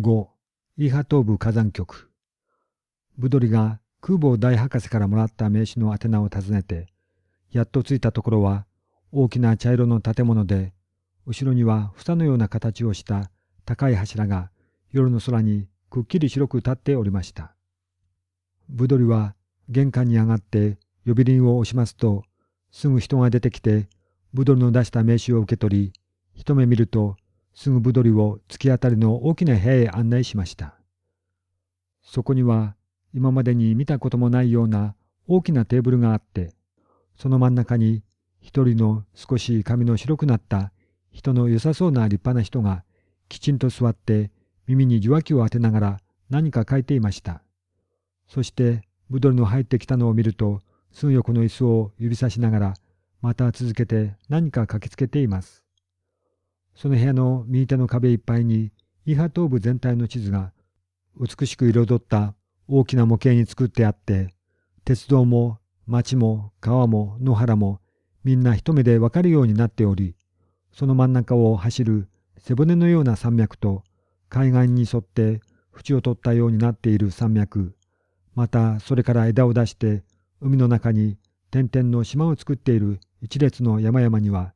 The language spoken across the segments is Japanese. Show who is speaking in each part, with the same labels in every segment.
Speaker 1: 5. イハ東部火山局ブドリが空母大博士からもらった名刺の宛名を尋ねて、やっと着いたところは大きな茶色の建物で、後ろには房のような形をした高い柱が夜の空にくっきり白く立っておりました。ブドリは玄関に上がって呼び鈴を押しますと、すぐ人が出てきて、ブドリの出した名刺を受け取り、一目見るとすぐぶどりを突き当たりの大きな部屋へ案内しました。そこには今までに見たこともないような大きなテーブルがあって、その真ん中に一人の少し髪の白くなった人の良さそうな立派な人がきちんと座って耳に受話器を当てながら何か書いていました。そしてブドリの入ってきたのを見るとすぐ横の椅子を指さしながらまた続けて何か書きつけています。その部屋の右手の壁いっぱいに、イハ東部全体の地図が美しく彩った大きな模型に作ってあって、鉄道も町も川も野原もみんな一目でわかるようになっており、その真ん中を走る背骨のような山脈と海岸に沿って縁を取ったようになっている山脈、またそれから枝を出して海の中に点々の島を作っている一列の山々には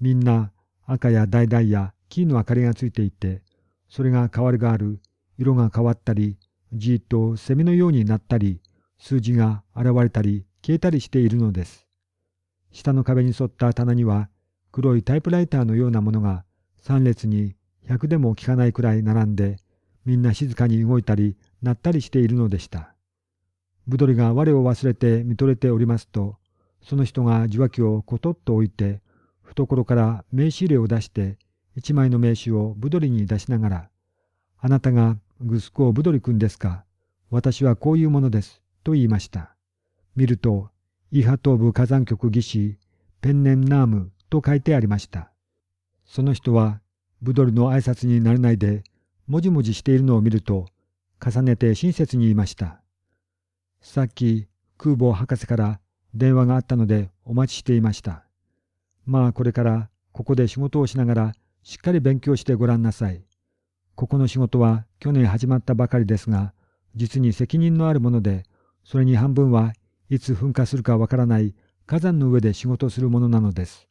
Speaker 1: みんな赤や橙や木の明かりがついていて、それが変わるがある、色が変わったり、じっとセミのようになったり、数字が現れたり消えたりしているのです。下の壁に沿った棚には、黒いタイプライターのようなものが3列に100でも効かないくらい並んで、みんな静かに動いたり鳴ったりしているのでした。ぶどりが我を忘れて見とれておりますと、その人が受話器をコトッと置いて、懐から名刺入れを出して、一枚の名刺をブドリに出しながら、あなたがグスコブドリ君ですか。私はこういうものです。と言いました。見ると、イハ東部火山局技師、ペンネンナームと書いてありました。その人は、ブドリの挨拶になれないで、もじもじしているのを見ると、重ねて親切に言いました。さっき空母博士から電話があったのでお待ちしていました。まあこれからここで仕事をしながらしっかり勉強してごらんなさい。ここの仕事は去年始まったばかりですが、実に責任のあるもので、それに半分はいつ噴火するかわからない火山の上で仕事するものなのです。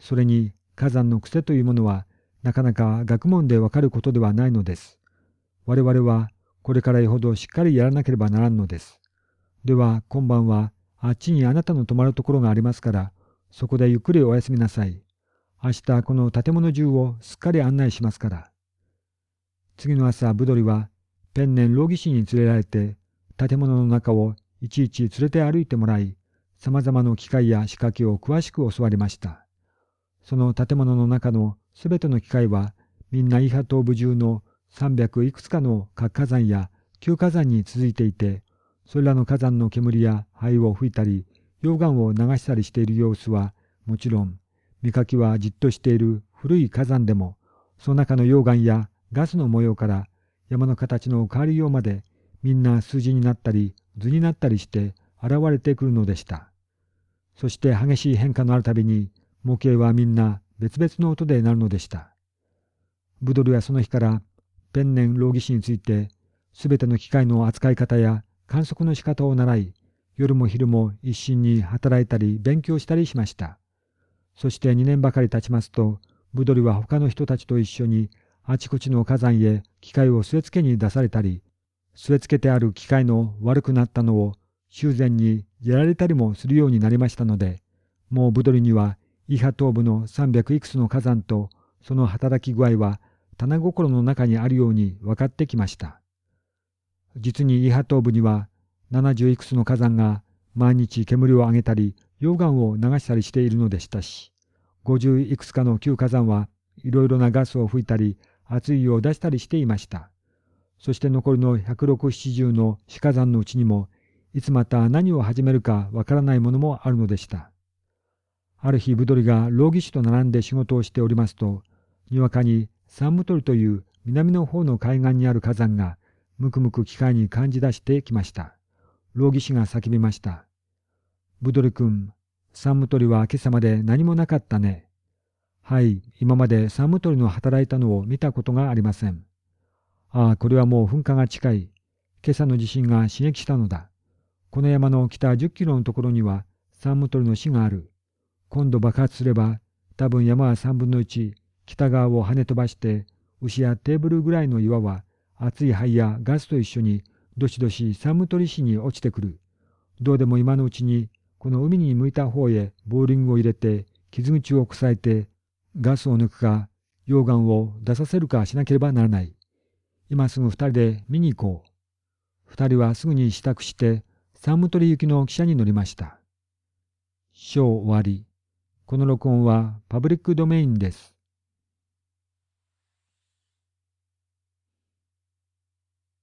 Speaker 1: それに火山の癖というものはなかなか学問でわかることではないのです。我々はこれからよほどしっかりやらなければならんのです。では今晩はあっちにあなたの泊まるところがありますから、そこでゆっくりお休みなさい。明日この建物中をすっかり案内しますから。次の朝、ブドリはペンネン老技師に連れられて、建物の中をいちいち連れて歩いてもらい、様々な機械や仕掛けを詳しく教わりました。その建物の中のすべての機械は、みんなイハ東部中の300いくつかの核火山や旧火山に続いていて、それらの火山の煙や灰を吹いたり、溶岩を流したりしている様子はもちろん、見かけはじっとしている古い火山でも、その中の溶岩やガスの模様から山の形の変わりようまでみんな数字になったり図になったりして現れてくるのでした。そして激しい変化のあるたびに模型はみんな別々の音でなるのでした。ブドルはその日からペンネン老技師についてすべての機械の扱い方や観測の仕方を習い夜も昼も一心に働いたり勉強したりしました。そして2年ばかり経ちますと、ブドリは他の人たちと一緒にあちこちの火山へ機械を据え付けに出されたり、据え付けてある機械の悪くなったのを修繕にやられたりもするようになりましたので、もうブドリにはイハ東部の300いくつの火山とその働き具合は棚心の中にあるように分かってきました。実にイハ東部には70いくつの火山が毎日煙を上げたり、溶岩を流したりしているのでしたし、50いくつかの旧火山はいろいろなガスを吹いたり、熱い湯を出したりしていました。そして残りの106、70の死火山のうちにも、いつまた何を始めるかわからないものもあるのでした。ある日、ブドリが老技師と並んで仕事をしておりますと、にわかにサンムトリという南の方の海岸にある火山が、むくむく機械に感じ出してきました。老技師が叫びました。ブドリ君、サムトリは今朝まで何もなかったね。はい、今までサムトリの働いたのを見たことがありません。ああ、これはもう噴火が近い。今朝の地震が刺激したのだ。この山の北10キロのところにはサンムトリの死がある。今度爆発すれば、多分山は3分の1、北側を跳ね飛ばして、牛やテーブルぐらいの岩は熱い灰やガスと一緒にどしどしサンムトリ市に落ちてくる。どうでも今のうちにこの海に向いた方へボーリングを入れて傷口を塞いてガスを抜くか溶岩を出させるかしなければならない。今すぐ二人で見に行こう。二人はすぐに支度してサンムトリ行きの汽車に乗りました。章終わり。この録音はパブリックドメインです。